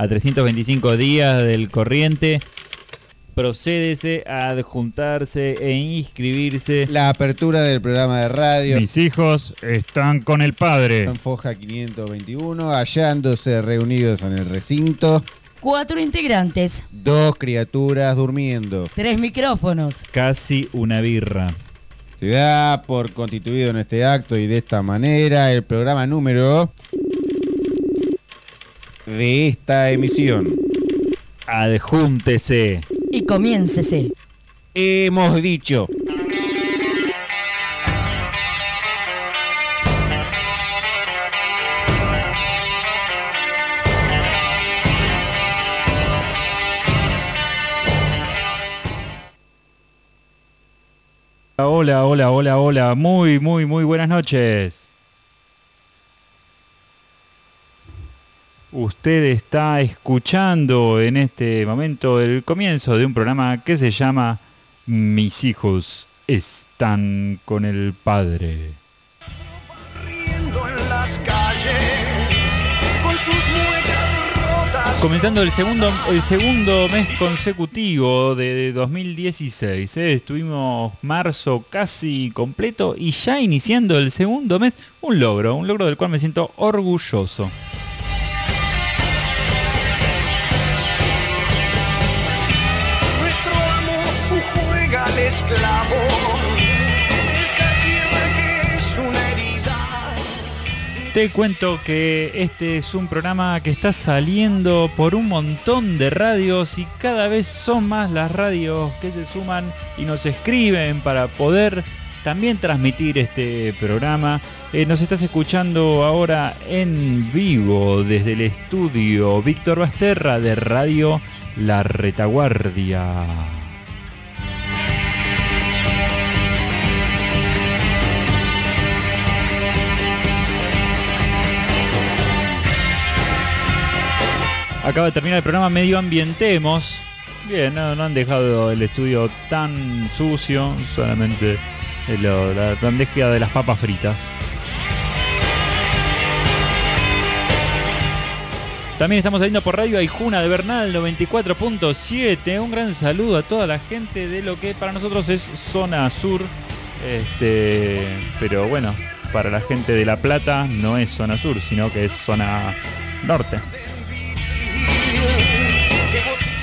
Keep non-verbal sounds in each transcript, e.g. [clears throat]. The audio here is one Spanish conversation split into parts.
a 325 días del corriente. Procédese a adjuntarse e inscribirse. La apertura del programa de radio. Mis hijos están con el padre. En Foja 521, hallándose reunidos en el recinto. Cuatro integrantes. Dos criaturas durmiendo. Tres micrófonos. Casi una birra. Se da por constituido en este acto y de esta manera el programa número de esta emisión. Adjúntese. Y comiéncese. Hemos dicho. Hola, hola, hola, hola. Muy, muy, muy buenas noches. Usted está escuchando en este momento el comienzo de un programa que se llama Mis hijos están con el padre. Comenzando el segundo, el segundo mes consecutivo de 2016. ¿eh? Estuvimos marzo casi completo y ya iniciando el segundo mes, un logro, un logro del cual me siento orgulloso. Te cuento que este es un programa que está saliendo por un montón de radios y cada vez son más las radios que se suman y nos escriben para poder también transmitir este programa. Eh, nos estás escuchando ahora en vivo desde el estudio Víctor Basterra de Radio La Retaguardia. Acaba de terminar el programa Medio Ambientemos. Bien, no, han dejado el estudio tan sucio, solamente la bandeja de las papas fritas. También estamos saliendo por Radio Aijuna de Bernal 94.7. Un gran saludo a toda la gente de lo que para nosotros es zona sur. Este, pero bueno, para la gente de La Plata no es zona sur, sino que es zona norte.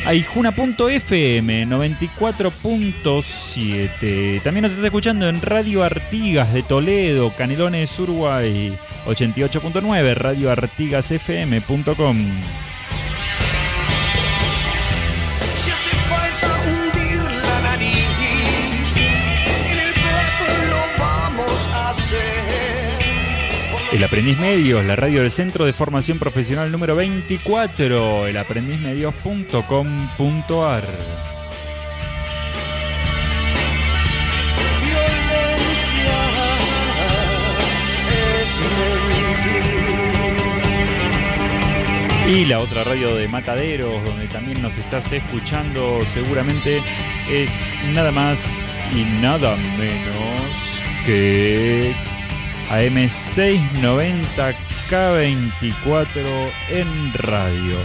Aijuna.fm 94.7. También nos está escuchando en Radio Artigas de Toledo, Canelones, Uruguay. 88.9, radioartigasfm.com. El Aprendiz Medios, la radio del Centro de Formación Profesional número 24, elaprendizmedios.com.ar. Y la otra radio de Mataderos, donde también nos estás escuchando seguramente, es nada más y nada menos que AM690 K24 en radio.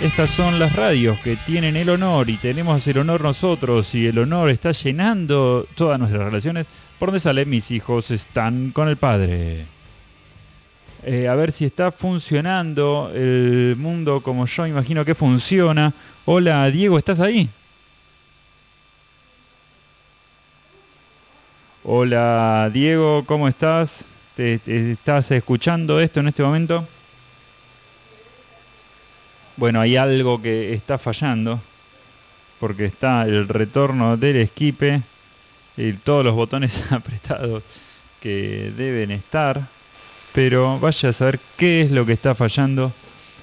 Estas son las radios que tienen el honor y tenemos el honor nosotros y el honor está llenando todas nuestras relaciones. Por donde sale mis hijos están con el padre. Eh, a ver si está funcionando el mundo como yo imagino que funciona. Hola Diego, ¿estás ahí? Hola Diego, ¿cómo estás? ¿Te, estás escuchando esto en este momento? Bueno, hay algo que está fallando. Porque está el retorno del esquipe y todos los botones [laughs] apretados que deben estar. Pero vaya a saber qué es lo que está fallando.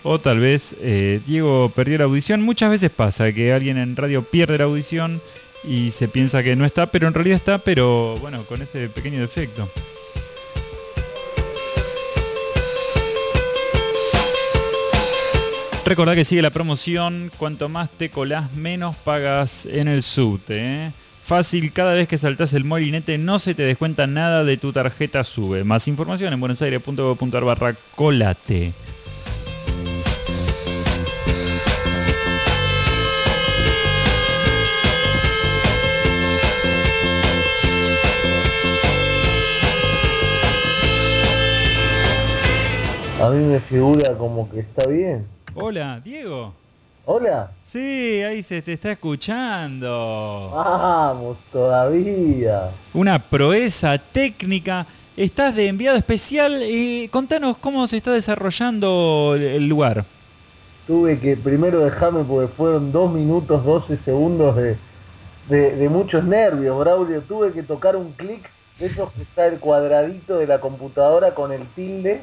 O tal vez eh, Diego perdió la audición. Muchas veces pasa que alguien en radio pierde la audición y se piensa que no está, pero en realidad está, pero bueno, con ese pequeño defecto. Recordá que sigue la promoción, cuanto más te colás, menos pagas en el subte. ¿eh? Fácil, cada vez que saltás el molinete no se te descuenta nada de tu tarjeta SUBE. Más información en buenosaires.gov.ar barra colate. A mí me figura como que está bien. Hola, Diego. Hola. Sí, ahí se te está escuchando. Vamos, todavía. Una proeza técnica. Estás de enviado especial. Eh, contanos cómo se está desarrollando el- lugar. Tuve que primero dejarme porque fueron 2 minutos 12 segundos de, de, de muchos nervios, Braulio. Tuve que tocar un clic de esos que está el cuadradito de la computadora con el tilde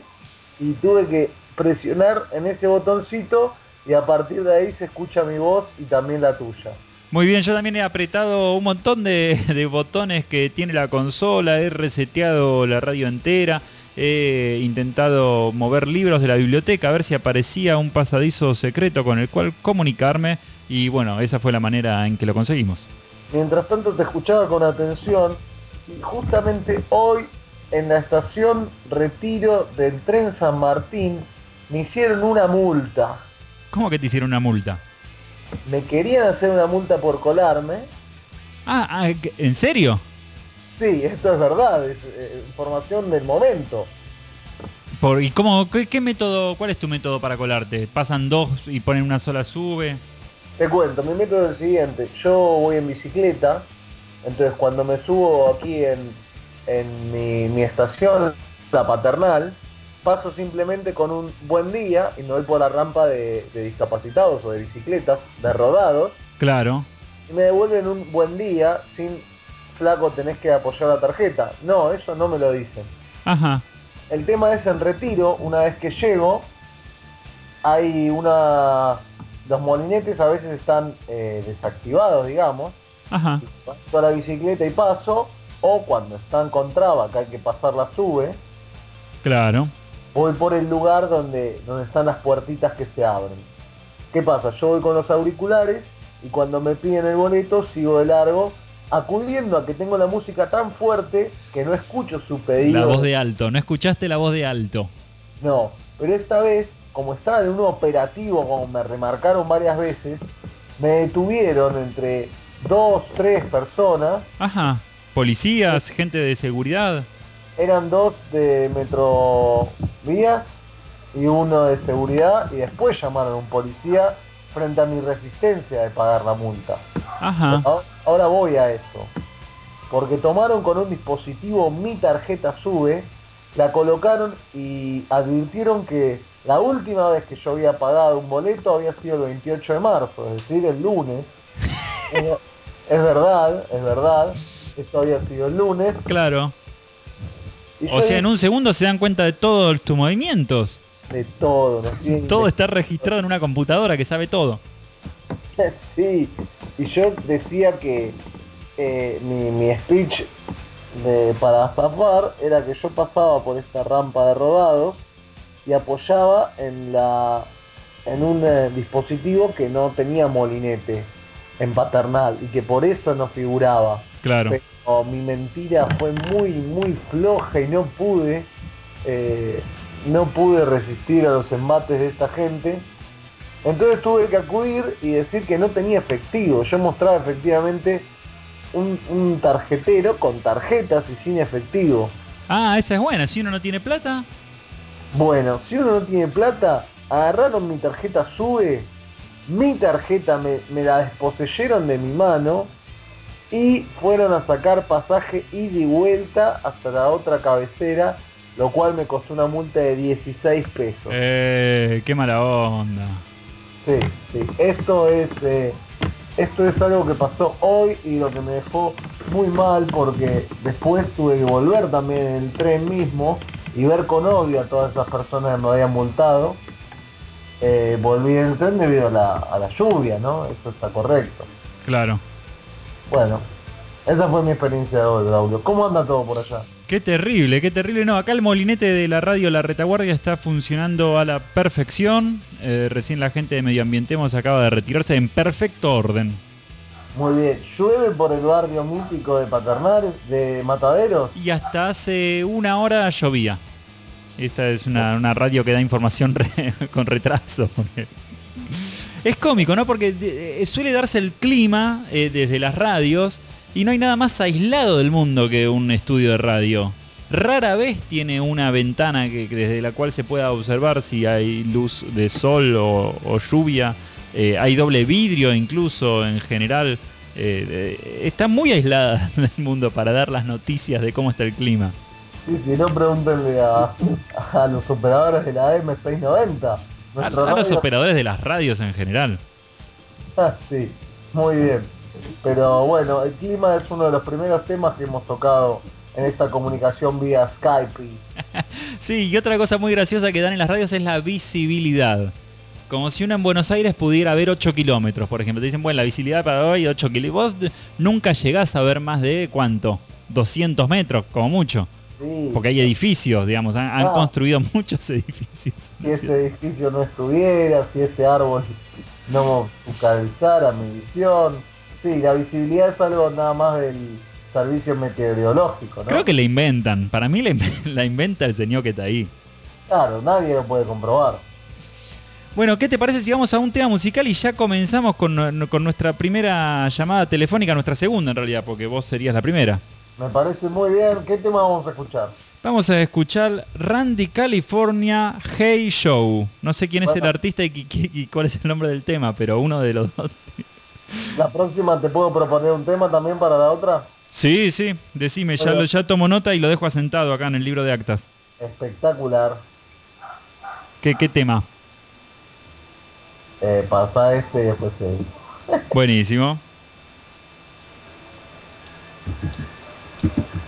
y tuve que presionar en ese botoncito y a partir de ahí se escucha mi voz y también la tuya. Muy bien, yo también he apretado un montón de, [laughs] de botones que tiene la consola, he reseteado la radio entera, he intentado mover libros de la biblioteca a ver si aparecía un pasadizo secreto con el cual comunicarme y bueno, esa fue la manera en que lo conseguimos. Mientras tanto te escuchaba con atención y justamente hoy en la estación Retiro del tren San Martín me hicieron una multa. ¿Cómo que te hicieron una multa? Me querían hacer una multa por colarme. Ah, ah, ¿en serio? Sí, esto es verdad, es eh, información del momento. Por, ¿Y cómo, qué, qué método, cuál es tu método para colarte? ¿Pasan dos y ponen una sola sube? Te cuento, mi método es el siguiente. Yo voy en bicicleta, entonces cuando me subo aquí en, en mi, mi estación, la paternal, paso simplemente con un buen día y me voy por la rampa de, de discapacitados o de bicicletas, de rodados, Claro. y me devuelven un buen día sin flaco tenés que apoyar la tarjeta. No, eso no me lo dicen. Ajá. El tema es en retiro, una vez que llego, hay una... Los molinetes a veces están eh, desactivados, digamos. Ajá. Paso a la bicicleta y paso, o cuando están con traba, que hay que pasar la sube, Claro. voy por el lugar donde, donde están las puertitas que se abren. ¿Qué pasa? Yo voy con los auriculares y cuando me piden el boleto sigo de largo, acudiendo a que tengo la música tan fuerte que no escucho su pedido. La voz de alto. ¿No escuchaste la voz de alto? No, pero esta vez, como estaba en un operativo, como me remarcaron varias veces, me detuvieron entre dos, tres personas, Ajá. Policías, gente de seguridad. eran dos de Metrovías y uno de seguridad, y después llamaron a un policía frente a mi resistencia de pagar la multa. Ajá. Ahora- Ahora voy a eso. Porque tomaron con un dispositivo mi tarjeta SUBE, la colocaron y advirtieron que la última vez que yo había pagado un boleto había sido el 28 de marzo, es decir, el lunes. [laughs] es, es verdad, es verdad. Esto había sido el lunes. Claro. Y O sea, en un segundo se dan cuenta de todos tus movimientos. De todo, ¿no? Todo está registrado en una computadora que sabe todo. [laughs] sí, y yo decía que eh, mi, mi speech de- para zafar era que yo pasaba por esta rampa de rodados y apoyaba en la en un eh, dispositivo que no tenía molinete en paternal y que por eso no figuraba. Claro. Pero mi mentira fue muy, muy floja y no pude, eh, no pude resistir a los embates de esta gente. Entonces tuve que acudir y decir que no tenía efectivo. Yo mostraba efectivamente un, un tarjetero con tarjetas y sin efectivo. Ah, esa es buena. Si uno no tiene plata. Bueno, si uno no tiene plata, agarraron mi tarjeta SUBE, mi tarjeta me, me la desposeyeron de mi mano y fueron a sacar pasaje ida y vuelta hasta la otra cabecera, lo cual me costó una multa de 16 pesos. Eh, qué mala onda. Sí, sí, esto es, eh, esto es algo que pasó hoy y lo que me dejó muy mal porque después tuve que volver también en el tren mismo y ver con odio a todas esas personas que me habían multado. Eh, volví en tren debido a la, a la lluvia, ¿no? Eso está correcto. Claro. Bueno, esa fue mi experiencia de hoy, Braulio. ¿Cómo anda todo por allá? Qué terrible, qué terrible. No, acá el molinete de la radio La Retaguardia está funcionando a la perfección. Eh, recién la gente de Medio Ambiente hemos acaba de retirarse en perfecto orden. Muy bien, llueve por el barrio mítico de Paternal, de Mataderos. Y hasta hace una hora llovía. Esta es una, una radio que da información [laughs] con retraso. Es cómico, ¿no? Porque eh, suele darse el clima eh, desde las radios y no hay nada más aislado del mundo que un estudio de radio. Rara vez tiene una ventana que, desde la cual se pueda observar si hay luz de sol o, lluvia. Eh, hay doble vidrio incluso en general. Está muy aislada [laughs] del mundo para dar las noticias de cómo está el clima. Sí, si no, pregúntenle a, a los operadores de la M690. A, los operadores de las radios en general. Ah, sí, muy bien. Pero bueno, el clima es uno de los primeros temas que hemos tocado en esta comunicación vía Skype. y- [laughs] Sí, y otra cosa muy graciosa que dan en las radios es la visibilidad. Como si uno en Buenos Aires pudiera ver 8 kilómetros, por ejemplo. Te dicen, bueno, la visibilidad para hoy 8 kilómetros. Vos nunca llegás a ver más de cuánto? 200 metros, como mucho. Sí, Porque hay edificios, digamos, han, han Ah. construido [laughs] muchos edificios. si ese edificio no estuviera, si ese árbol no focalizara mi visión. Sí, la visibilidad es algo nada más del servicio meteorológico, ¿no? Creo que la inventan. Para mí la, inven- [laughs] la inventa el señor que está ahí. Claro, nadie lo puede comprobar. Bueno, ¿qué te parece si vamos a un tema musical y ya comenzamos con, con nuestra primera llamada telefónica, nuestra segunda en realidad, porque vos serías la primera? Me parece muy bien. ¿Qué tema vamos a escuchar? Vamos a escuchar Randy California Hey Show. No sé quién es el artista y, cuál es el nombre del tema, pero uno de los dos. La próxima te puedo proponer un tema también para la otra. Sí, sí, decime, ya, lo, ya tomo nota y lo dejo asentado acá en el libro de actas. Espectacular. ¿Qué, qué tema? Eh, pasa este y después este. Buenísimo. Thank you.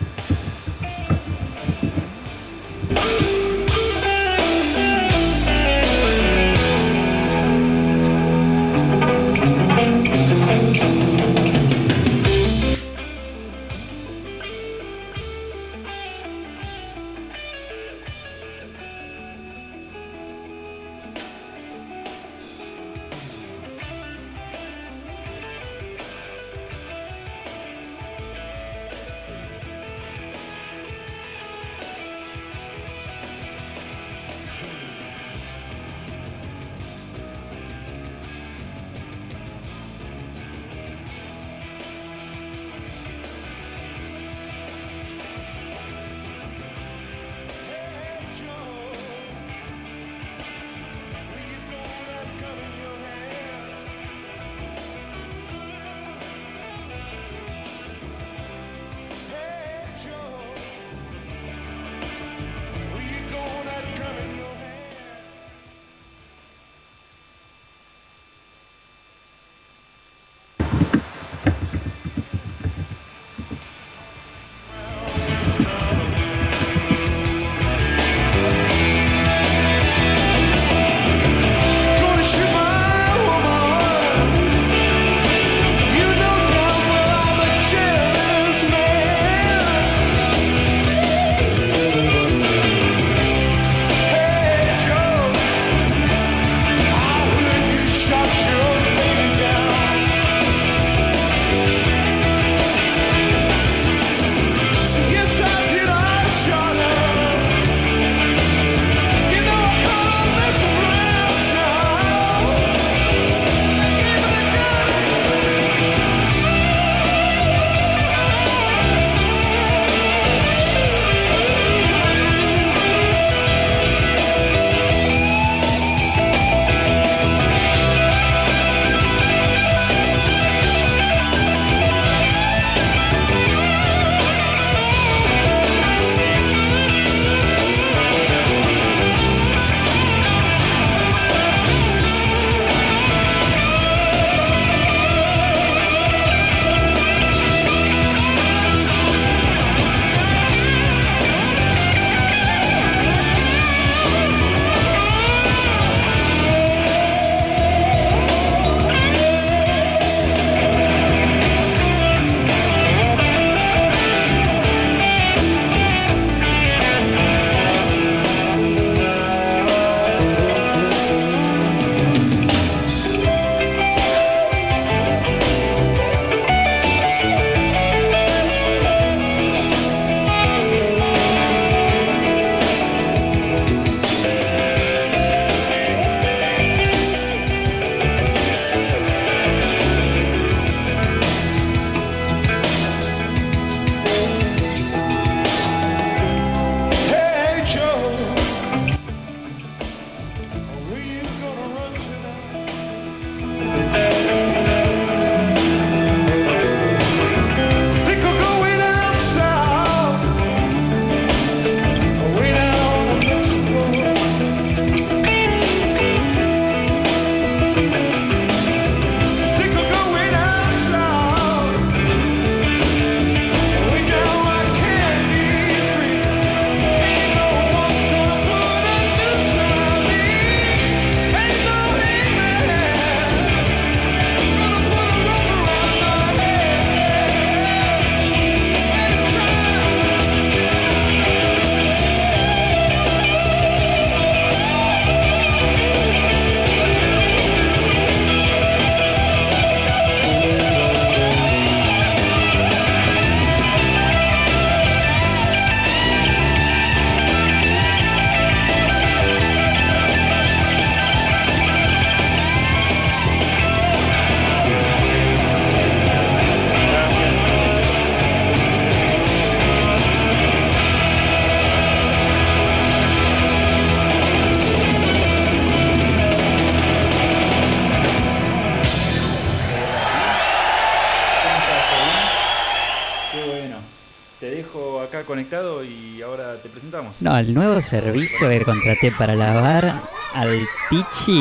El nuevo servicio que contraté para lavar al Pichi.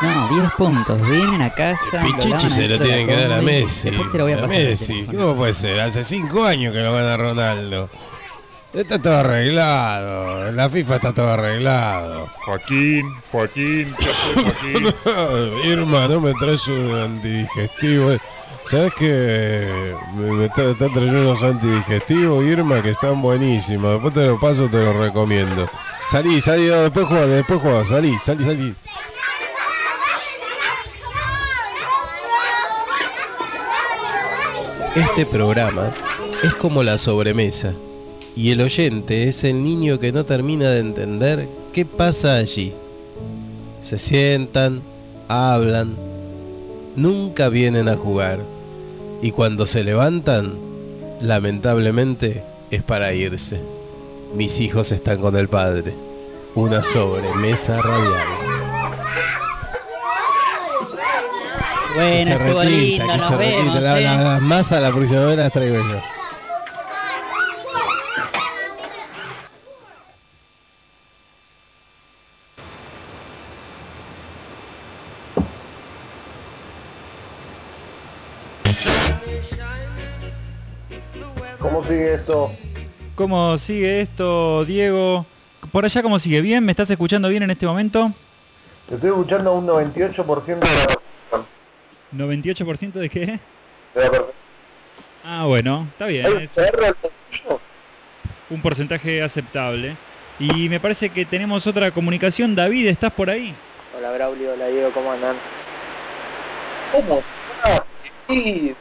No, 10 puntos. Vienen a casa. lo Pichichi lavan se lo tienen la que dar a Messi. Después te lo voy a A pasar. el Messi. ¿Cómo puede ser? Hace cinco años que lo gana Ronaldo. Está todo arreglado. En la FIFA está todo arreglado. Joaquín, Joaquín, ¿qué [laughs] Joaquín? Irma, no me traes un antidigestivo. ¿Sabes que me, están trayendo unos antidigestivos, Irma, que están buenísimos? Después te lo paso, te lo recomiendo. Salí, salí, después juega, después juega, salí, salí, salí. Este programa es como la sobremesa y el oyente es el niño que no termina de entender qué pasa allí. Se sientan, hablan, nunca vienen a jugar y cuando se levantan, lamentablemente es para irse. Mis hijos están con el padre. Una sobremesa radial. Bueno, se estuvo lindo, que nos se repita. vemos. La- eh. la- Las masas la próxima vez las traigo yo. ¿Cómo sigue esto? ¿Cómo sigue esto, Diego? Por allá, ¿cómo sigue? ¿Bien? ¿Me estás escuchando bien en este momento? Te estoy escuchando un 98% de la ¿98% de qué? de la perfección. Ah, bueno, está bien. Un porcentaje aceptable. Y me parece que tenemos otra comunicación. David, ¿estás por ahí? Hola Braulio, hola Diego, ¿cómo andan? ¿Cómo? Sí.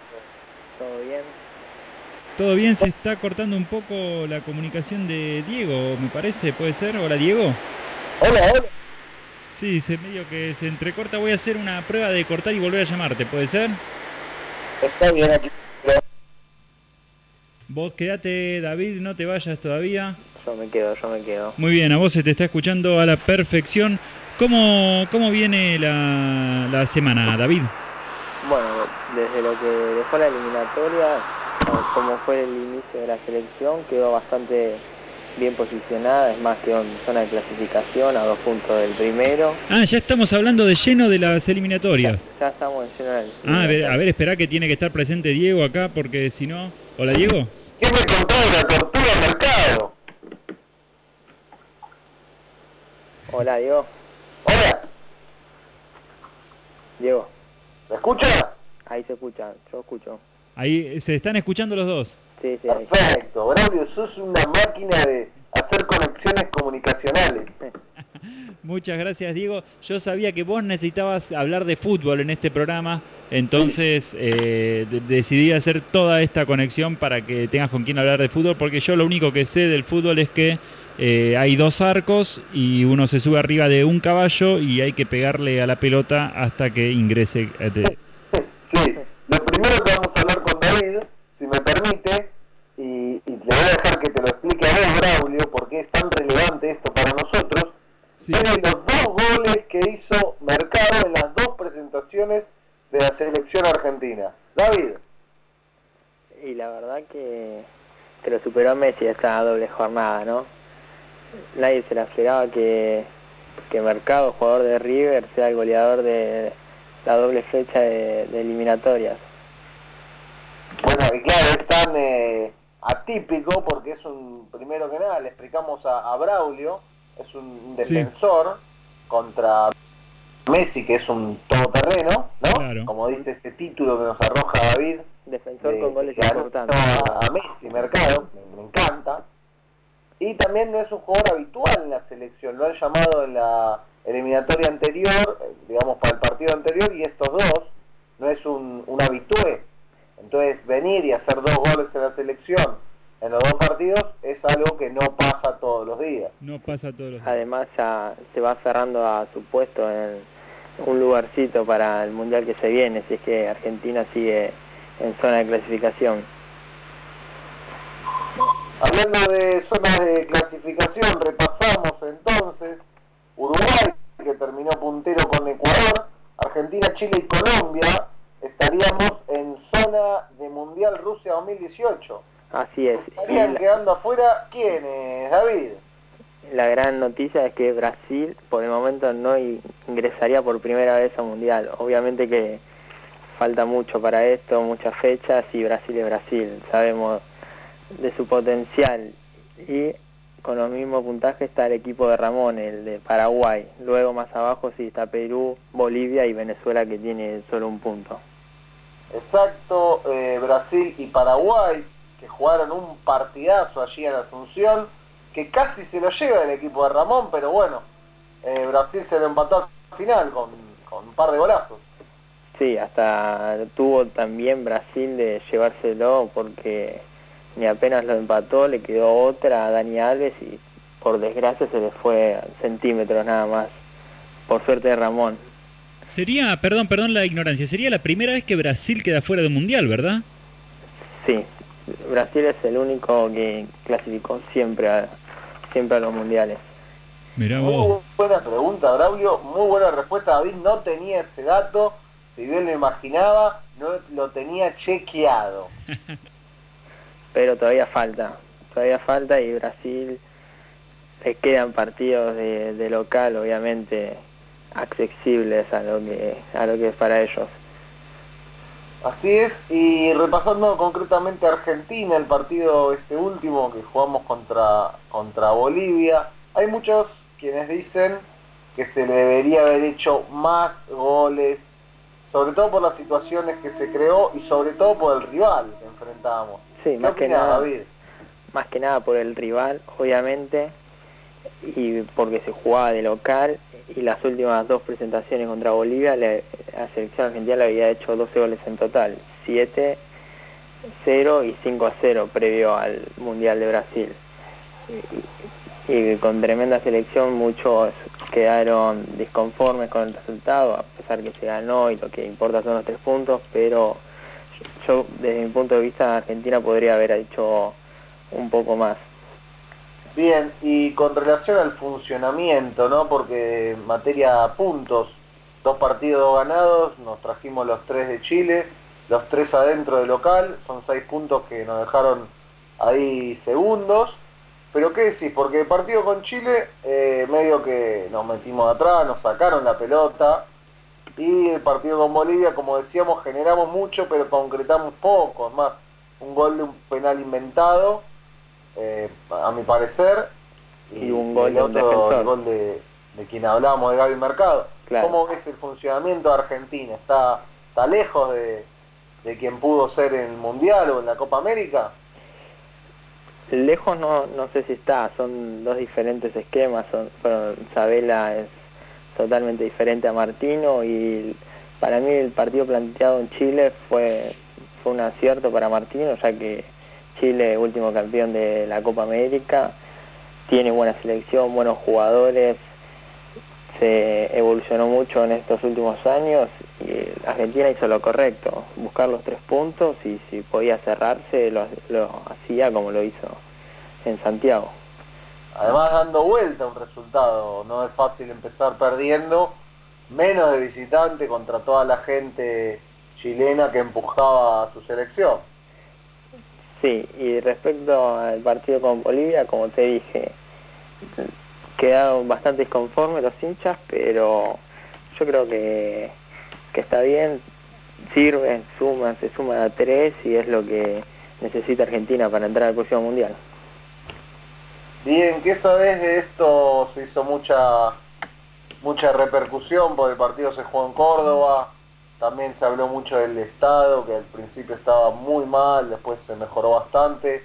¿Todo bien? Se está cortando un poco la comunicación de Diego, me parece. ¿Puede ser? Hola, Diego. Hola, hola. Sí, se medio que se entrecorta. Voy a hacer una prueba de cortar y volver a llamarte. ¿Puede ser? Está bien aquí. Vos quedate, David, no te vayas todavía. Yo me quedo, yo me quedo. Muy bien, a vos se te está escuchando a la perfección. ¿Cómo, cómo viene la, la semana, David? Bueno, desde lo que dejó la eliminatoria, como fue el inicio de la selección, quedó bastante bien posicionada, es más, quedó en zona de clasificación a dos puntos del primero. Ah, ya estamos hablando de lleno de las eliminatorias. Ya estamos en zona del Ah, a ver, a ver, espera que tiene que estar presente Diego acá porque si no... Hola, Diego. ¿Quién me contó de la tortuga mercado? Hola Diego, Hola, Diego, ¿me escucha? ahí se escucha, yo escucho. Ahí se están escuchando los dos. Sí, sí. Perfecto, Braulio, sos una máquina de hacer conexiones comunicacionales. [laughs] Muchas gracias, Diego. Yo sabía que vos necesitabas hablar de fútbol en este programa, entonces eh, de- decidí hacer toda esta conexión para que tengas con quién hablar de fútbol, porque yo lo único que sé del fútbol es que eh, hay dos arcos y uno se sube arriba de un caballo y hay que pegarle a la pelota hasta que ingrese. eh, de- Sí, lo primero que vamos a hablar con David, si me permite, y, y le voy a dejar que te lo explique a vos, Braulio, porque es tan relevante esto para nosotros, Sí. de los dos goles que hizo Mercado en las dos presentaciones de la selección argentina. David, Y la verdad que, que lo superó Messi esta doble jornada, ¿no? Nadie se la esperaba que, que Mercado, jugador de River, sea el goleador de la doble fecha de, de eliminatorias. bueno, y claro, es tan eh, atípico porque es un, primero que nada, le explicamos a, a Braulio, es un Sí. defensor contra Messi, que es un todoterreno, ¿no? Claro. Como dice este título que nos arroja David. Defensor de- con goles importantes. A, Messi, Mercado, me, me encanta. Y también no es un jugador habitual en la selección, lo han llamado en la eliminatoria anterior, eh, digamos para el partido anterior, y estos dos no es un, un habitué. Entonces venir y hacer dos goles en la selección en los dos partidos es algo que no pasa todos los días. No pasa todos los Además ya se va cerrando a su puesto en un lugarcito para el Mundial que se viene, si es que Argentina sigue en zona de clasificación. Hablando de zonas de clasificación, repasamos entonces Uruguay, que terminó puntero con Ecuador, Argentina, Chile y Colombia, estaríamos en zona de Mundial Rusia 2018. Así es. Estarían la, quedando afuera, ¿quiénes, David? la gran noticia es que Brasil por el momento no ingresaría por primera vez a Mundial. Obviamente que falta mucho para esto, muchas fechas y Brasil es Brasil. Sabemos de su potencial y con los mismos puntajes está el equipo de Ramón, el de Paraguay. Luego más abajo sí está Perú, Bolivia y Venezuela que tiene solo un punto. Exacto, eh, Brasil y Paraguay, que jugaron un partidazo allí en Asunción, que casi se lo lleva el equipo de Ramón, pero bueno, eh, Brasil se lo empató al final con, con un par de golazos. Sí, hasta tuvo también Brasil de llevárselo porque ni apenas lo empató, le quedó otra a Dani Alves y por desgracia se le fue centímetros nada más. Por suerte de Ramón. Sería, perdón, perdón la ignorancia, sería la primera vez que Brasil queda fuera del mundial, ¿verdad? Sí, Brasil es el único que clasificó siempre a, siempre a los mundiales. Mirá Muy buena pregunta, Braulio, muy buena respuesta, David no tenía ese dato, si bien lo imaginaba, no lo tenía chequeado. [laughs] Pero todavía falta, todavía falta y Brasil le quedan partidos de, de local, obviamente accesibles a lo que a lo que es para ellos. Así es, y repasando concretamente Argentina, el partido este último que jugamos contra, contra Bolivia, hay muchos quienes dicen que se le debería haber hecho más goles, sobre todo por las situaciones que se creó y sobre todo por el rival que enfrentábamos. Sí, ¿Qué más que nada, David? más que nada por el rival, obviamente, y porque se jugaba de local y las últimas dos presentaciones contra Bolivia, la selección argentina le había hecho 12 goles en total, 7 0 y 5 a 0 previo al Mundial de Brasil. Y, y con tremenda selección muchos quedaron disconformes con el resultado, a pesar que se ganó y lo que importa son los tres puntos, pero yo desde mi punto de vista Argentina podría haber hecho un poco más. Bien, y con relación al funcionamiento, ¿no? Porque en materia puntos, dos partidos ganados, nos trajimos los tres de Chile, los tres adentro de local, son seis puntos que nos dejaron ahí segundos. Pero qué decís, porque el partido con Chile, eh, medio que nos metimos atrás, nos sacaron la pelota, y el partido con Bolivia, como decíamos, generamos mucho, pero concretamos poco, es más, un gol de un penal inventado, eh, a mi parecer, Y un gol el de un otro, defensor. el gol de, de quien hablábamos, de Gaby Mercado. Claro. ¿Cómo ves el funcionamiento de Argentina? ¿Está, está lejos de, de quien pudo ser en el Mundial o en la Copa América? Lejos no, no sé si está, son dos diferentes esquemas, son, bueno, Sabela es totalmente diferente a Martino y para mí el partido planteado en Chile fue, fue un acierto para Martino, ya que Chile, último campeón de la Copa América, tiene buena selección, buenos jugadores, se evolucionó mucho en estos últimos años y Argentina hizo lo correcto, buscar los tres puntos y si podía cerrarse lo, hacía como lo hizo en Santiago. Además dando vuelta un resultado, no es fácil empezar perdiendo, menos de visitante contra toda la gente chilena que empujaba a su selección. Sí, y respecto al partido con Bolivia, como te dije, quedaron bastante disconformes los hinchas, pero yo creo que, que está bien, sirve, suma, se suma a tres y es lo que necesita Argentina para entrar al próximo mundial. Bien, ¿qué sabés de esto? Se hizo mucha mucha repercusión porque el partido se jugó en Córdoba, también se habló mucho del Estado, que al principio estaba muy mal, después se mejoró bastante.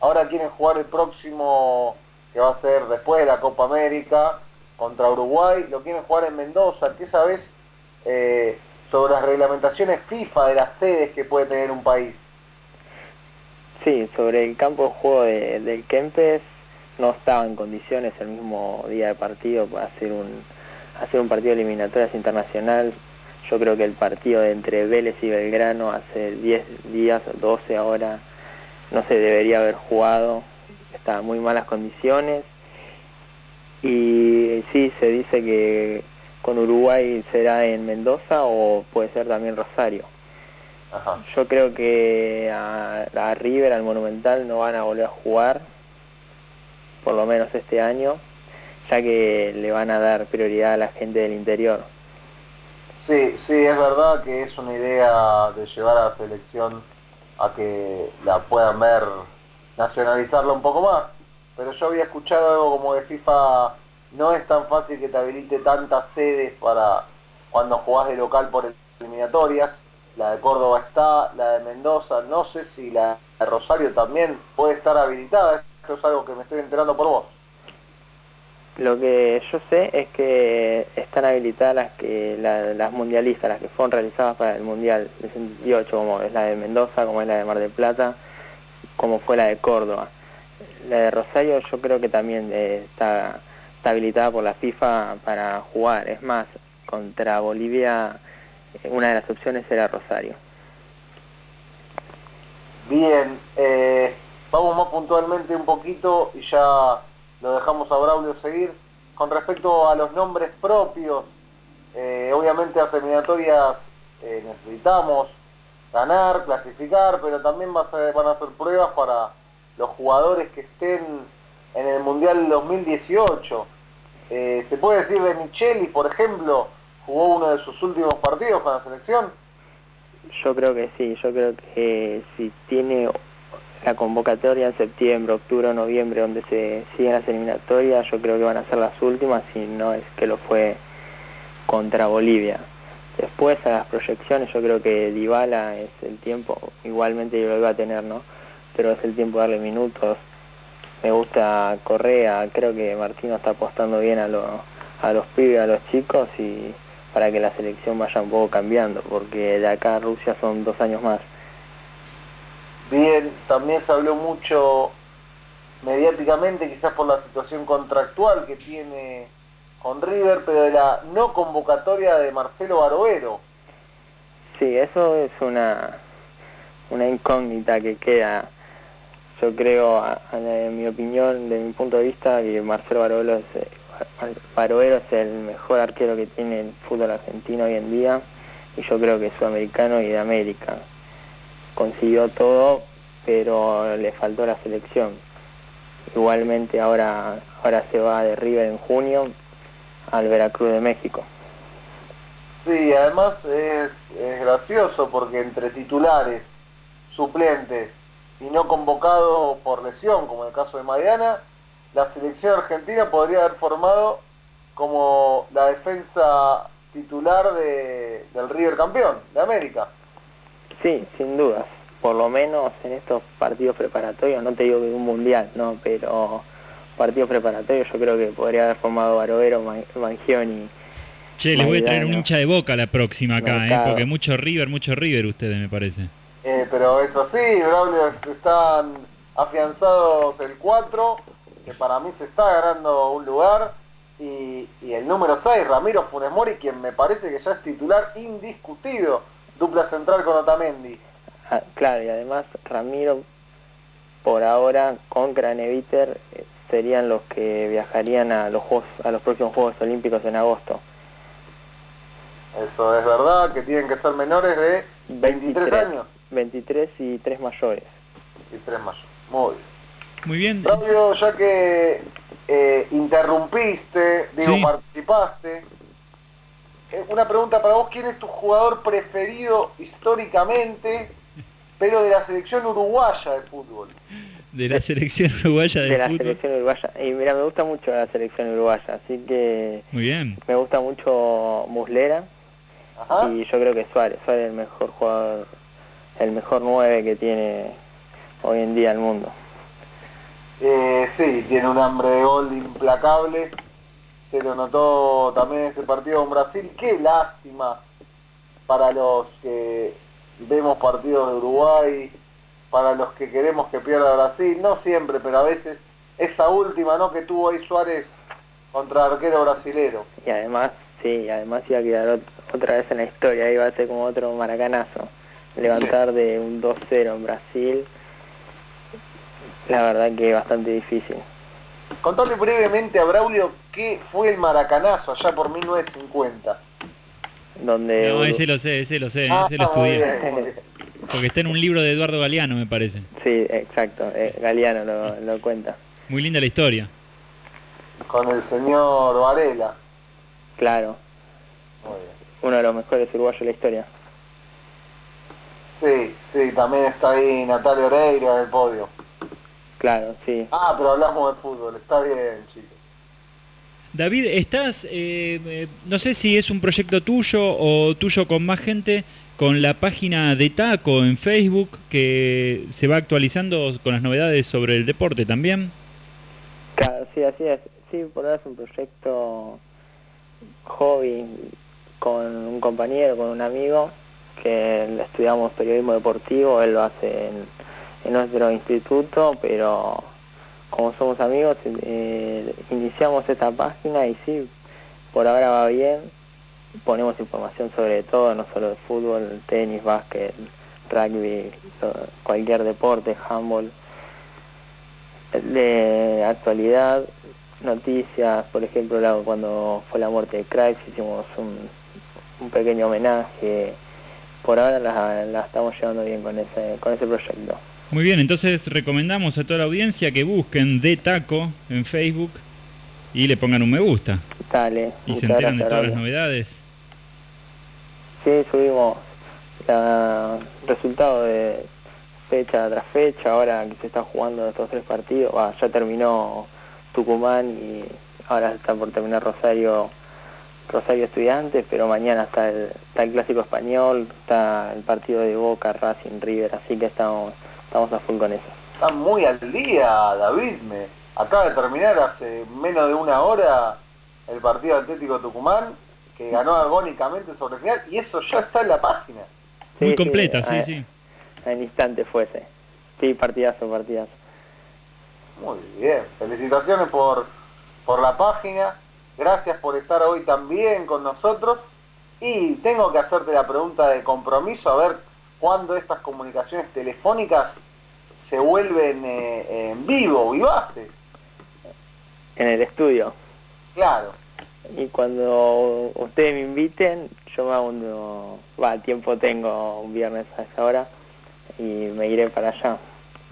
Ahora quieren jugar el próximo, que va a ser después de la Copa América, contra Uruguay, lo quieren jugar en Mendoza. ¿Qué sabés eh, sobre las reglamentaciones FIFA de las sedes que puede tener un país? Sí, sobre el campo de juego de- del Kempes no estaba en condiciones el mismo día de partido para hacer un, hacer un partido de eliminatorias internacional. Yo creo que el partido entre Vélez y Belgrano hace 10 días, 12 ahora, no se debería haber jugado. Está en muy malas condiciones. Y sí, se dice que con Uruguay será en Mendoza o puede ser también Rosario. Ajá. Yo creo que a, a River, al Monumental, no van a volver a jugar, por lo menos este año, ya que le van a dar prioridad a la gente del interior. Sí, sí, es verdad que es una idea de llevar a la selección a que la puedan ver, nacionalizarla un poco más. Pero yo había escuchado algo como de FIFA, no es tan fácil que te habilite tantas sedes para cuando jugás de local por eliminatorias. La de Córdoba está, la de Mendoza, no sé si la de Rosario también puede estar habilitada. Esto es algo que me estoy enterando por vos. Lo que yo sé es que están habilitadas las, que, la- las mundialistas, las que fueron realizadas para el Mundial del 68, como es la de Mendoza, como es la de Mar del Plata, como fue la de Córdoba. La de Rosario yo creo que también eh, está, está habilitada por la FIFA para jugar. Es más, contra Bolivia eh, una de las opciones era Rosario. Bien, eh, vamos más puntualmente un poquito y ya lo dejamos a Braulio seguir. Con respecto a los nombres propios, eh, obviamente las eliminatorias eh, necesitamos ganar, clasificar, pero también ser- van a hacer pruebas para los jugadores que estén en el Mundial 2018. Eh, ¿Se puede decir de Micheli, por ejemplo, jugó uno de sus últimos partidos con la selección? Yo creo que sí, yo creo que si tiene la convocatoria en septiembre, octubre noviembre donde se siguen las eliminatorias, yo creo que van a ser las últimas si no es que lo fue contra Bolivia. Después a las proyecciones yo creo que Dybala es el tiempo, igualmente lo iba a tener, ¿no? Pero es el tiempo de darle minutos. Me gusta Correa, creo que Martino está apostando bien a, lo- a los pibes, a los chicos y para que la selección vaya un poco cambiando, porque de acá a Rusia son dos años más. Bien, también se habló mucho mediáticamente, quizás por la situación contractual que tiene con River, pero de la no convocatoria de Marcelo Barovero. Sí, eso es una, una incógnita que queda. Yo creo, en mi opinión, de mi punto de vista, que Marcelo eh, Barovero es el mejor arquero que tiene el fútbol argentino hoy en día y yo creo que es sudamericano y de América. Consiguió todo, pero le faltó la selección. Igualmente ahora, ahora se va de River en junio al Veracruz de México. Sí, además es, es gracioso porque entre titulares, suplentes y no convocados por lesión, como en el caso de Mariana, la selección argentina podría haber formado como la defensa titular de- del River campeón de América. Sí, sin dudas. Por lo menos en estos partidos preparatorios, no te digo que un mundial, no, pero partidos preparatorios yo creo que podría haber formado Barovero, Man- Mangioni. Che, les voy a traer un hincha de boca la próxima acá, ¿eh? Porque mucho River, mucho River ustedes me parece. Eh, pero eso sí, Braulio, están afianzados el 4, que para mí se está ganando un lugar, y, y el número 6, Ramiro Funes Mori, quien me parece que ya es titular indiscutido, dupla central con Otamendi. Ah, claro, y además Ramiro, por ahora, con Craneviter, eh, serían los que viajarían a los, juegos, a los próximos Juegos Olímpicos en agosto. Eso es verdad, que tienen que ser menores de 23 años 23 y 3 mayores. y 3 más. Muy bien. Muy bien. Braulio, ya que eh, interrumpiste, digo, Sí. participaste, una pregunta para vos, ¿quién es tu jugador preferido históricamente, pero de la selección uruguaya de fútbol? De la selección uruguaya de, de la fútbol. selección uruguaya. Y mira, me gusta mucho la selección uruguaya, así que Muy bien. me gusta mucho Muslera Ajá. y yo creo que Suárez. Suárez es el mejor jugador, el mejor 9 que tiene hoy en día el mundo. Eh, sí, tiene un hambre de gol implacable. Se lo notó también en este partido con Brasil. Qué lástima para los que vemos partidos de Uruguay, para los que queremos que pierda Brasil. No siempre, pero a veces esa última ¿no? que tuvo ahí Suárez contra arquero brasilero. Y además, sí, además iba a quedar ot- otra vez en la historia, iba a ser como otro maracanazo. Levantar de un 2-0 en Brasil, la verdad que es bastante difícil. Contale brevemente a Braulio qué fue el maracanazo allá por 1950. Donde No, ese lo sé, ese lo sé, Ah, ese lo estudié. bien, muy bien. Porque está en un libro de Eduardo Galeano, me parece. Sí, exacto, eh, Galeano lo, lo cuenta. Muy linda la historia. Con el señor Varela. Claro, Muy bien. uno de los mejores uruguayos de la historia. Sí, sí, también está ahí Natalia Oreiro en el podio. Claro, sí. Ah, pero hablamos de fútbol, está bien, chicos. David, estás, eh, eh, no sé si es un proyecto tuyo o tuyo con más gente, con la página de Taco en Facebook, que se va actualizando con las novedades sobre el deporte también. Claro, sí, así es. Sí, por ahora es un proyecto hobby con un compañero, con un amigo, que estudiamos periodismo deportivo, él lo hace en, en nuestro instituto, pero como somos amigos, eh, iniciamos esta página y sí, por ahora va bien. Ponemos información sobre todo, no solo de fútbol, tenis, básquet, rugby, cualquier deporte, handball de actualidad, noticias, por ejemplo, cuando fue la muerte de Christ hicimos un, un pequeño homenaje. Por ahora la, la estamos llevando bien con ese, con ese proyecto. Muy bien, entonces recomendamos a toda la audiencia que busquen de Taco en Facebook y le pongan un me gusta. Dale, Y se enteran de todas las novedades. Sí, subimos la resultado de fecha tras fecha, ahora que se está jugando estos tres partidos, ya terminó Tucumán y ahora está por terminar Rosario Rosario Estudiantes, pero mañana está el, está el clásico español, está el partido de Boca, Racing, River, así que estamos, estamos a full con eso. Está muy al día, David. Me acaba de terminar hace menos de una hora el partido Atlético Tucumán, que ganó agónicamente sobre el final, y eso ya está en la página. Muy Sí, completa, sí, sí. En instante fuese. Sí, partidazo, partidazo. Muy bien, felicitaciones por, por la página, gracias por estar hoy también con nosotros y tengo que hacerte la pregunta de compromiso, a ver cuándo estas comunicaciones telefónicas se vuelven eh, en vivo, vivaces. En el estudio. Claro, Y cuando ustedes me inviten, yo me hago un... Va, tiempo tengo un viernes a esa hora y me iré para allá.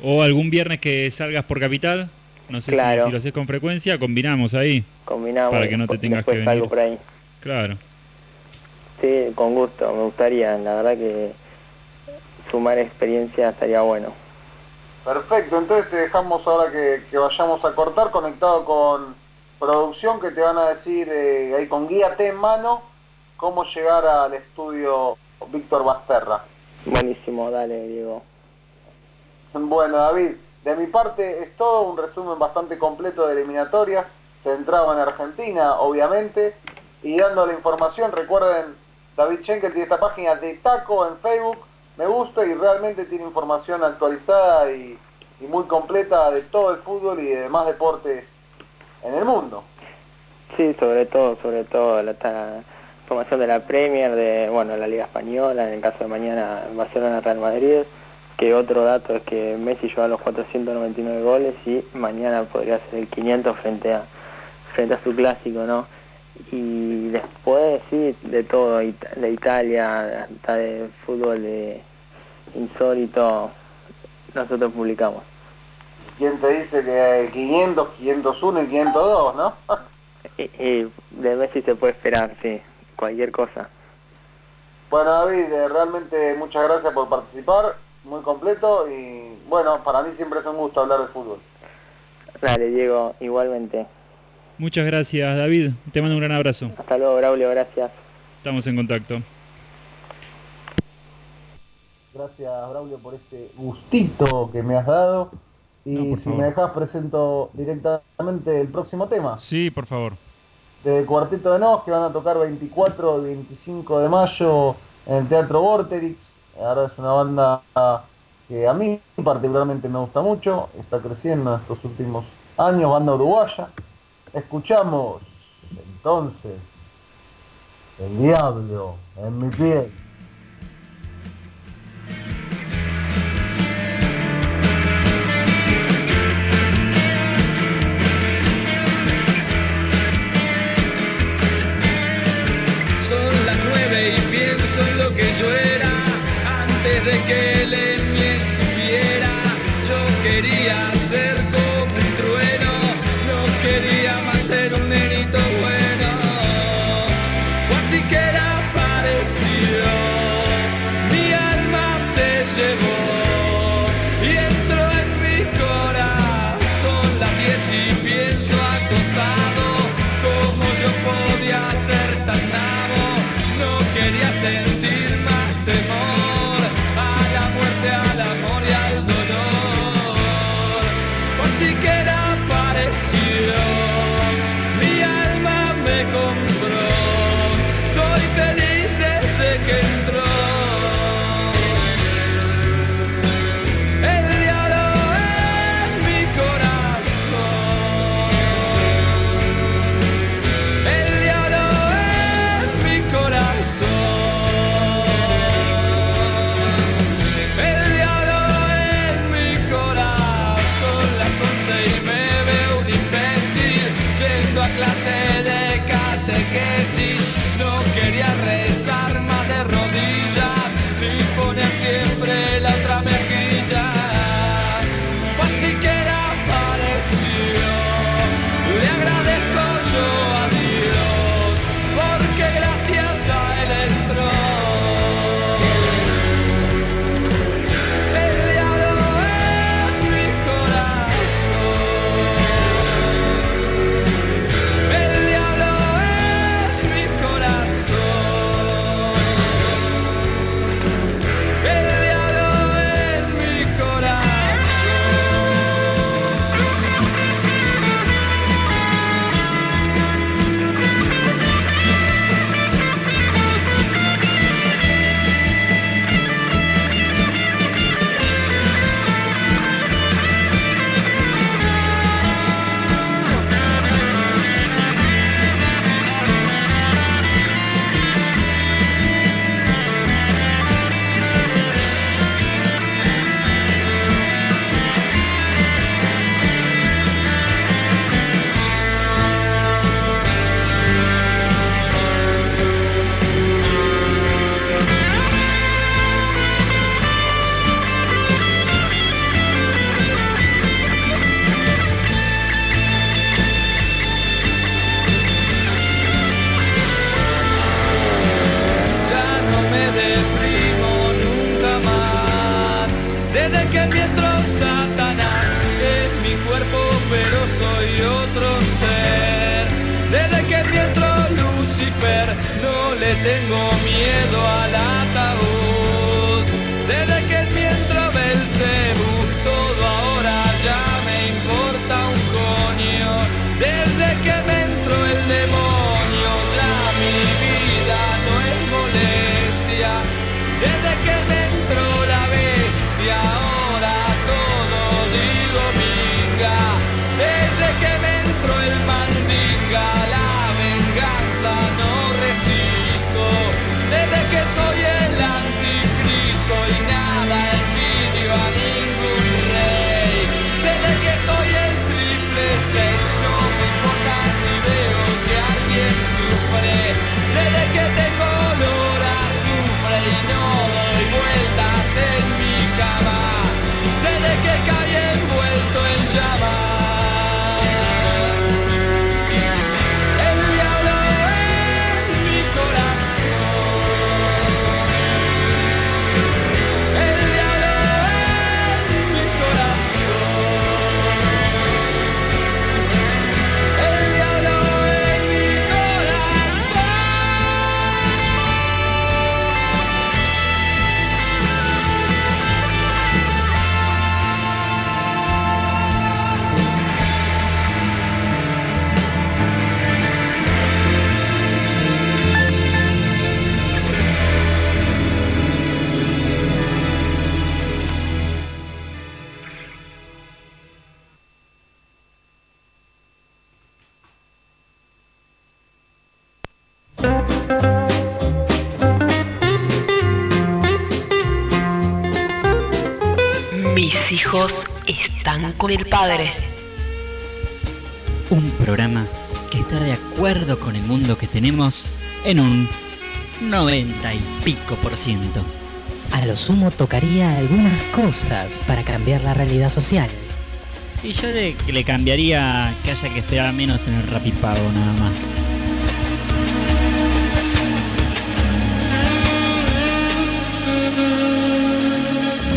O algún viernes que salgas por capital, no sé si- Claro. si, lo haces con frecuencia, combinamos ahí. Combinamos Para que no te después- tengas que salgo venir. por ahí. Claro. Sí, con gusto, me gustaría. La verdad que sumar experiencia estaría bueno. Perfecto, entonces te dejamos ahora que, que vayamos a cortar conectado con producción que te van a decir eh, ahí con guía T en mano cómo llegar al estudio Víctor Basterra. Buenísimo, dale, Diego. Bueno, David, de mi parte es todo, un resumen bastante completo de eliminatorias, centrado en Argentina, obviamente, y dando la información, recuerden, David Schenkel tiene esta página de Taco en Facebook, me gusta y realmente tiene información actualizada y, y muy completa de todo el fútbol y de demás deportes en el mundo. Sí, sobre todo, sobre todo la, información de la Premier, de bueno, la Liga Española, en el caso de mañana Barcelona-Real Madrid, que otro dato es que Messi lleva los 499 goles y mañana podría ser el 500 frente a frente a su clásico, ¿no? Y después, sí, de todo, de Italia, hasta de fútbol de insólito, nosotros publicamos. ¿Quién te dice que 500, 501 y 502, no? Y, [laughs] y de Messi se puede esperar, sí, cualquier cosa. Bueno David, eh, realmente muchas gracias por participar, muy completo y bueno, para mí siempre es un gusto hablar de fútbol. Dale, Diego, igualmente. Muchas gracias, David. Te mando un gran abrazo. Hasta luego, Braulio, gracias. Estamos en contacto. Gracias Braulio por este gustito que me has dado y No, si favor. me dejas presento directamente el próximo tema Sí, por favor. de Cuarteto de Nos que van a tocar 24 y 25 de mayo en el Teatro Vorterix. Ahora es una banda que a mí particularmente me gusta mucho, está creciendo en estos últimos años, banda uruguaya. Escuchamos entonces El Diablo en mi piel. Son las nueve y pienso en lo que yo era antes de que Lucifer, no le tengo miedo al ataúd. Hijos están con el padre. Un programa que está de acuerdo con el mundo que tenemos en un 90 y pico por ciento. A lo sumo tocaría algunas cosas para cambiar la realidad social. Y yo le, le cambiaría que haya que esperar menos en el rapipago nada más.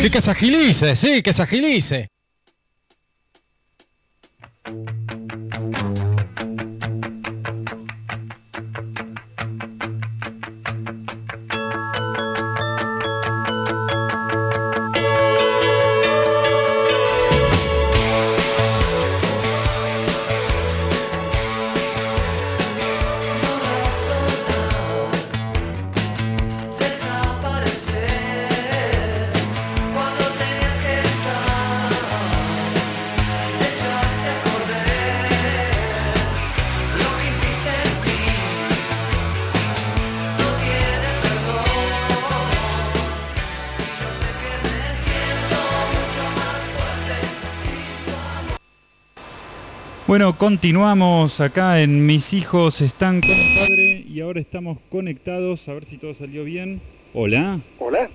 Sí, que se agilice, sí, que se agilice. Bueno, continuamos acá en Mis hijos están con el padre y ahora estamos conectados, a ver si todo salió bien. Hola. Hola.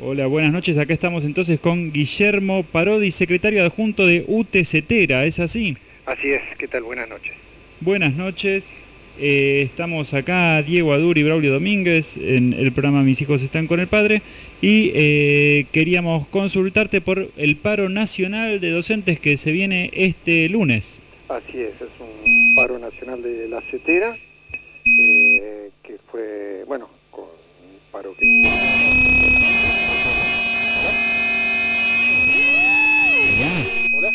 Hola, buenas noches. Acá estamos entonces con Guillermo Parodi, secretario adjunto de UTCetera, ¿es así? Así es, ¿qué tal? Buenas noches. Buenas noches. Eh, estamos acá, Diego Adur y Braulio Domínguez, en el programa Mis hijos están con el padre. Y eh, queríamos consultarte por el paro nacional de docentes que se viene este lunes. Así es, es un paro nacional de la CETERA, eh, que fue, bueno, con un paro que... Hola.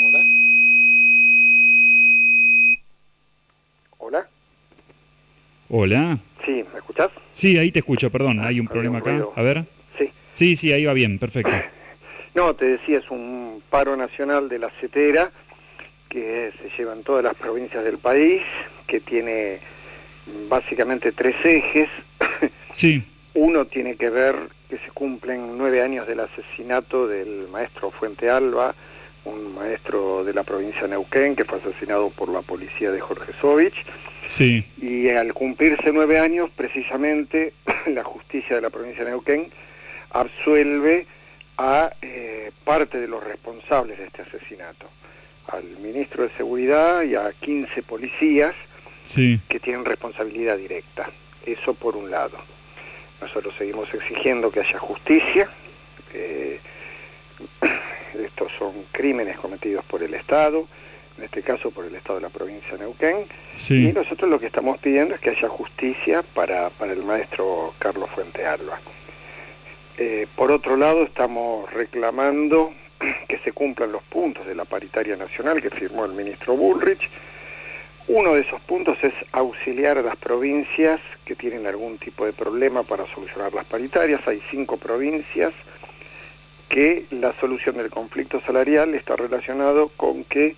Hola. Hola. Hola. Sí, ¿me escuchás? Sí, ahí te escucho, perdón, hay un problema acá. ruido. A ver. Sí. Sí, sí, ahí va bien, perfecto. [coughs] No, te decía, es un paro nacional de la CETERA que se lleva en todas las provincias del país, que tiene básicamente tres ejes. [coughs] Sí. Uno tiene que ver que se cumplen nueve años del asesinato del maestro Fuente Alba, un maestro de la provincia de Neuquén que fue asesinado por la policía de Jorge Sovich. Sí. Y al cumplirse nueve años, precisamente, [coughs] la justicia de la provincia de Neuquén absuelve a eh, parte de los responsables de este asesinato, al ministro de Seguridad y a 15 policías Sí. que tienen responsabilidad directa. Eso por un lado. Nosotros seguimos exigiendo que haya justicia. eh, [clears throat] estos son crímenes cometidos por el Estado. en este caso por el Estado de la provincia de Neuquén, Sí. y nosotros lo que estamos pidiendo es que haya justicia para, para el maestro Carlos Fuente Alba. Eh, por otro lado, estamos reclamando [clears throat] que se cumplan los puntos de la paritaria nacional que firmó el ministro Bullrich. Uno de esos puntos es auxiliar a las provincias que tienen algún tipo de problema para solucionar las paritarias. Hay cinco provincias que la solución del conflicto salarial está relacionado con que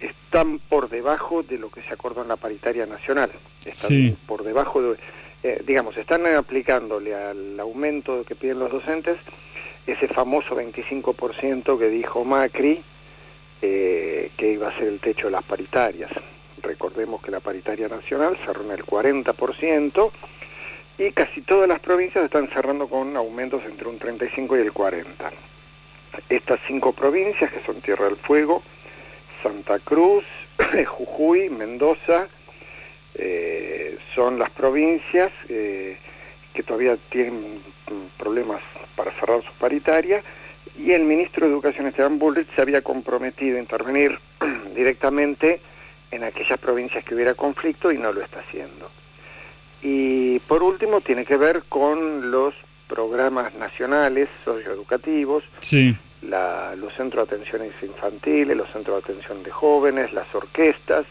están por debajo de lo que se acordó en la paritaria nacional. Están Sí. por debajo de, eh, digamos, están aplicándole al aumento que piden los docentes ese famoso 25% que dijo Macri eh, que iba a ser el techo de las paritarias. Recordemos que la paritaria nacional cerró en el 40% y casi todas las provincias están cerrando con aumentos entre un 35 y el 40. Estas cinco provincias, que son Tierra del Fuego, Santa Cruz, [coughs] Jujuy, Mendoza, eh, son las provincias eh, que todavía tienen problemas para cerrar sus paritarias y el ministro de Educación Esteban Bullrich se había comprometido a intervenir [clears throat] directamente en aquellas provincias que hubiera conflicto y no lo está haciendo. Y por último tiene que ver con los programas nacionales socioeducativos, Sí. la- los centros de atenciones infantiles, los centros de atención de jóvenes, las orquestas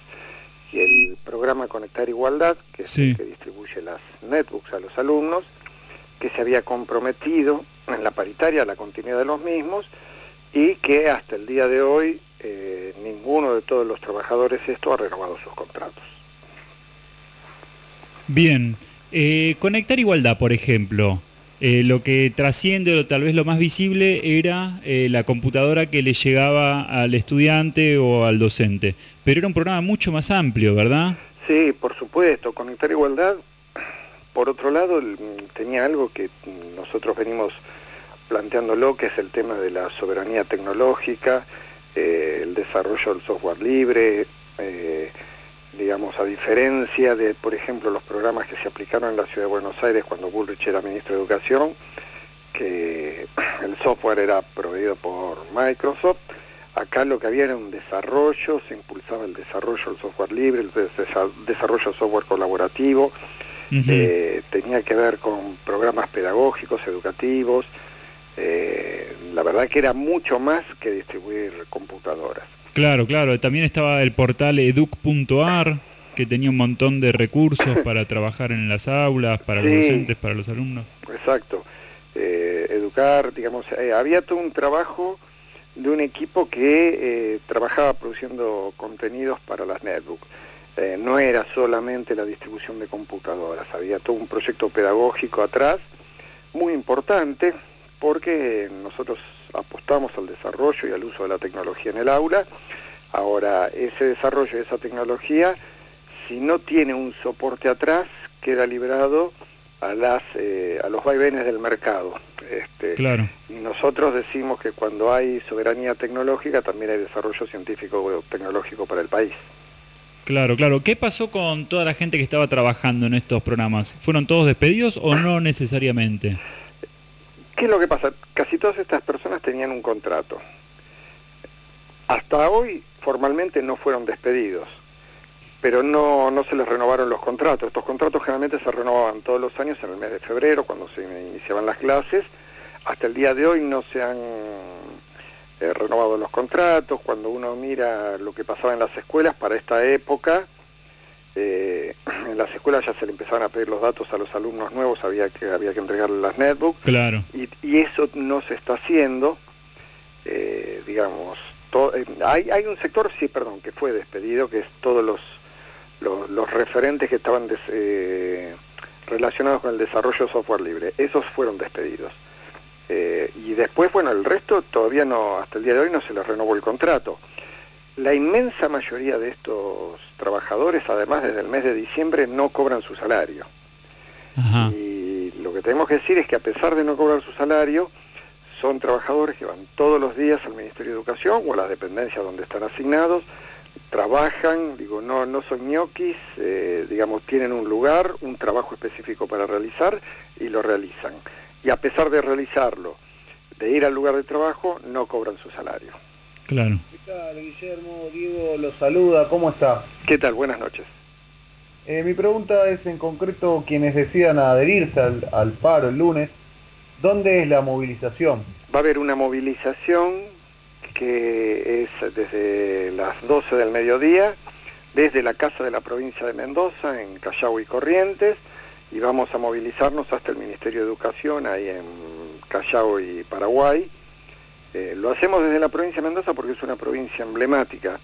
el programa Conectar Igualdad, que es Sí. el que distribuye las netbooks a los alumnos, que se había comprometido en la paritaria a la continuidad de los mismos y que hasta el día de hoy eh, ninguno de todos los trabajadores esto ha renovado sus contratos. Bien, eh, conectar igualdad, por ejemplo. Eh, lo que trasciende, o tal vez lo más visible, era eh, la computadora que le llegaba al estudiante o al docente. Pero era un programa mucho más amplio, ¿verdad? Sí, por supuesto, Conectar Igualdad, por otro lado, tenía algo que nosotros venimos planteándolo, que es el tema de la soberanía tecnológica, eh, el desarrollo del software libre, eh, digamos, a diferencia de, por ejemplo, los programas que se aplicaron en la Ciudad de Buenos Aires cuando Bullrich era ministro de Educación, que [clears throat] el software era proveído por Microsoft, acá lo que había era un desarrollo, se impulsaba el desarrollo del software libre, el desa- desarrollo del software colaborativo, eh, tenía que ver con programas pedagógicos, educativos, eh, la verdad que era mucho más que distribuir computadoras. Claro, claro. También estaba el portal educ.ar, que tenía un montón de recursos [laughs] para trabajar en las aulas, para los docentes, para los alumnos. Exacto. Eh, educar, digamos, eh, había todo un trabajo de un equipo que eh, trabajaba produciendo contenidos para las netbooks. Eh, no era solamente la distribución de computadoras, había todo un proyecto pedagógico atrás, muy importante, porque nosotros apostamos al desarrollo y al uso de la tecnología en el aula. Ahora, ese desarrollo de esa tecnología, si no tiene un soporte atrás, queda librado a las eh, a los vaivenes del mercado. Este, Claro. Y nosotros decimos que cuando hay soberanía tecnológica también hay desarrollo científico o tecnológico para el país. Claro, claro. ¿Qué pasó con toda la gente que estaba trabajando en estos programas? ¿Fueron todos despedidos o no necesariamente? ¿Qué es lo que pasa? Casi todas estas personas tenían un contrato. Hasta hoy formalmente no fueron despedidos, pero no, no se les renovaron los contratos. Estos contratos generalmente se renovaban todos los años en el mes de febrero, cuando se iniciaban las clases. Hasta el día de hoy no se han eh, renovado los contratos. Cuando uno mira lo que pasaba en las escuelas para esta época, eh, [clears throat] en las escuelas ya se le empezaban a pedir los datos a los alumnos nuevos, había que, había que entregarle las netbooks Claro. y, y eso no se está haciendo, eh, digamos, to- eh, hay, hay un sector, sí, perdón, que fue despedido, que es todos los, los, los referentes que estaban des- eh, relacionados con el desarrollo de software libre, esos fueron despedidos. Eh, y después, bueno, el resto todavía no, hasta el día de hoy no se les renovó el contrato. La inmensa mayoría de estos trabajadores, además desde el mes de diciembre, no cobran su salario. Ajá. Y lo que tenemos que decir es que a pesar de no cobrar su salario, son trabajadores que van todos los días al Ministerio de Educación o a las dependencias donde están asignados, trabajan, digo, no, no son ñoquis, eh, digamos, tienen un lugar, un trabajo específico para realizar y lo realizan. Y a pesar de realizarlo, de ir al lugar de trabajo, no cobran su salario. Claro. ¿Qué tal, Guillermo? Diego lo saluda, ¿cómo está? ¿Qué tal? Buenas noches. Eh, mi pregunta es en concreto quienes decidan adherirse al, al paro el lunes, ¿dónde es la movilización? Va a haber una movilización que es desde las 12 del mediodía, desde la Casa de la Provincia de Mendoza, en Callao y Corrientes, y vamos a movilizarnos hasta el Ministerio de Educación, ahí en Callao y Paraguay. Eh, lo hacemos desde la provincia de Mendoza porque es una provincia emblemática.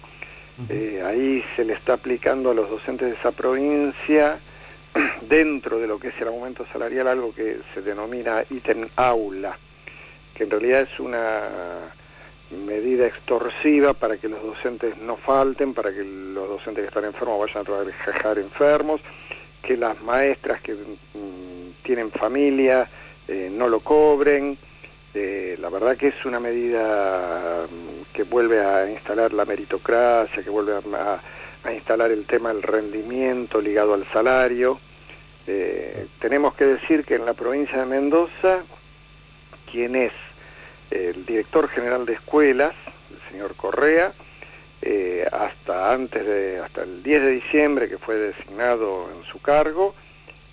Eh, ahí se le está aplicando a los docentes de esa provincia, [clears throat] dentro de lo que es el aumento salarial, algo que se denomina ítem aula, que en realidad es una medida extorsiva para que los docentes no falten, para que los docentes que están enfermos vayan a trabajar enfermos, que las maestras que mm, tienen familia eh, no lo cobren. Eh, la verdad que es una medida mm, que vuelve a instalar la meritocracia, que vuelve a, instalar el tema del rendimiento ligado al salario. Eh, tenemos que decir que en la provincia de Mendoza, quien es el director general de escuelas, el señor Correa, eh, hasta antes de, hasta el 10 de diciembre que fue designado en su cargo,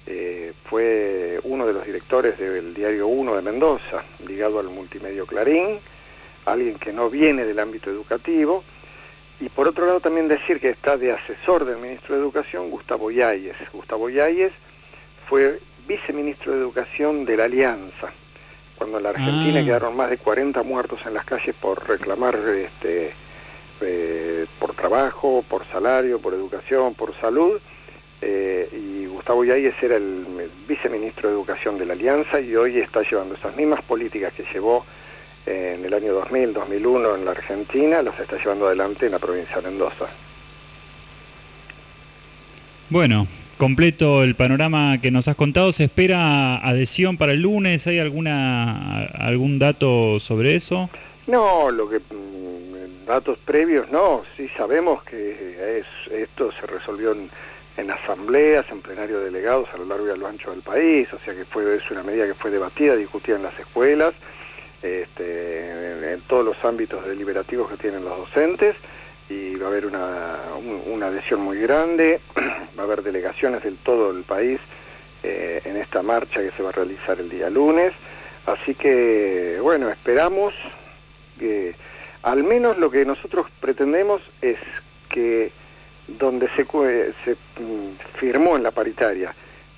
eh, fue uno de los directores del diario 1 de Mendoza, ligado al multimedio Clarín, alguien que no viene del ámbito educativo, y por otro lado también decir que está de asesor del ministro de Educación, Gustavo Yáñez. Gustavo Yáñez fue viceministro de Educación de la Alianza, cuando en la Argentina Ah. quedaron más de 40 muertos en las calles por reclamar este, eh, por trabajo, por salario, por educación, por salud. eh, y Gustavo Yáñez era el viceministro de Educación de la Alianza y hoy está llevando esas mismas políticas que llevó eh, en el año 2000, 2001 en la Argentina, las está llevando adelante en la provincia de Mendoza. Bueno, completo el panorama que nos has contado. ¿Se espera adhesión para el lunes? ¿Hay alguna algún dato sobre eso? No, lo que mm, datos previos no, sí sabemos que es, esto se resolvió en, en asambleas, en plenario de delegados a lo largo y a lo ancho del país, o sea que fue es una medida que fue debatida, discutida en las escuelas, este, en todos los ámbitos deliberativos que tienen los docentes y va a haber una, un- una adhesión muy grande, [clears throat] va a haber delegaciones del todo el país eh, en esta marcha que se va a realizar el día lunes, así que bueno, esperamos que al menos lo que nosotros pretendemos es que donde se mm, firmó en la paritaria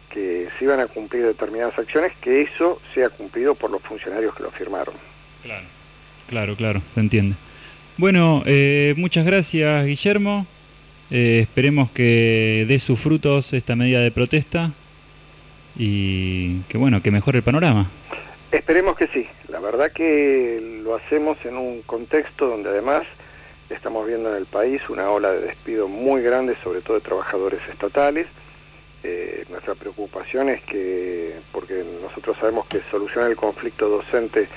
que se iban a cumplir determinadas acciones, que eso sea cumplido por los funcionarios que lo firmaron. Claro. Claro, claro, se entiende. Bueno, eh, muchas gracias Guillermo. Eh, esperemos que dé sus frutos esta medida de protesta y que bueno, que mejore el panorama. Esperemos que sí. La verdad que lo hacemos en un contexto donde además estamos viendo en el país una ola de despido muy grande, sobre todo de trabajadores estatales. Eh, nuestra preocupación es que, porque nosotros sabemos que solucionar el conflicto docente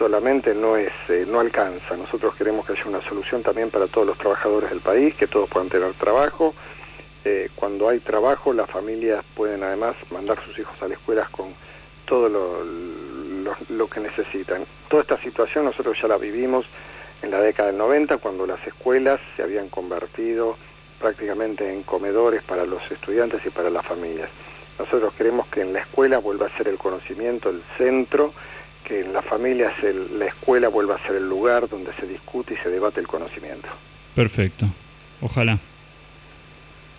solamente no es eh, no alcanza. Nosotros queremos que haya una solución también para todos los trabajadores del país, que todos puedan tener trabajo. Eh, cuando hay trabajo, las familias pueden además mandar sus hijos a las escuelas con todo lo, lo- lo que necesitan. Toda esta situación nosotros ya la vivimos en la década del 90, cuando las escuelas se habían convertido prácticamente en comedores para los estudiantes y para las familias. Nosotros queremos que en la escuela vuelva a ser el conocimiento el centro, que en las familias el- la escuela vuelva a ser el lugar donde se discute y se debate el conocimiento. Perfecto. Ojalá.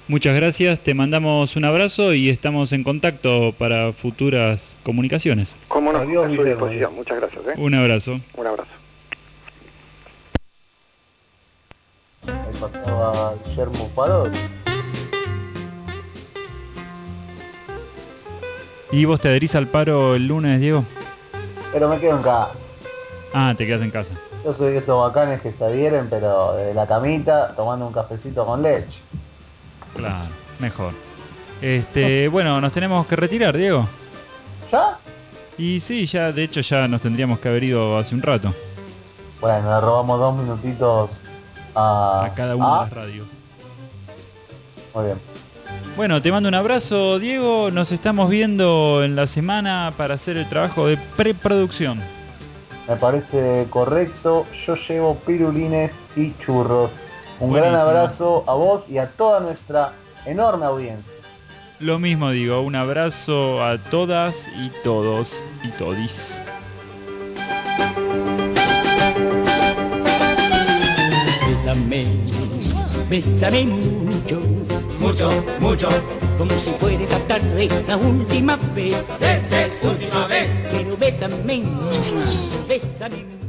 Muchas gracias, te mandamos un abrazo y estamos en contacto para futuras comunicaciones. Cómo no, Adiós, a su disposición. Muchas gracias. ¿eh? Un abrazo. Un abrazo. Ahí pasaba Guillermo Parodi. ¿Y vos te adherís al paro el lunes, Diego? Pero me quedo en casa. Ah, te quedas en casa. Yo soy de esos bacanes que se adhieren, pero desde la camita, tomando un cafecito con leche. Claro, mejor. Este, bueno, nos tenemos que retirar, Diego. ¿Ya? Y sí, ya, de hecho, ya nos tendríamos que haber ido hace un rato Bueno, le robamos dos minutitos a, a cada una a- de las radios. Muy bien. Bueno, te mando un abrazo, Diego. Nos estamos viendo en la semana para hacer el trabajo de preproducción. Me parece correcto. Yo llevo pirulines y churros. Un gran abrazo a vos y a toda nuestra enorme audiencia. Lo mismo digo, un abrazo a todas y todos y todis. Bésame, bésame mucho, mucho, mucho, como si fuera esta tarde la última vez. Esta es última vez. Pero bésame, bésame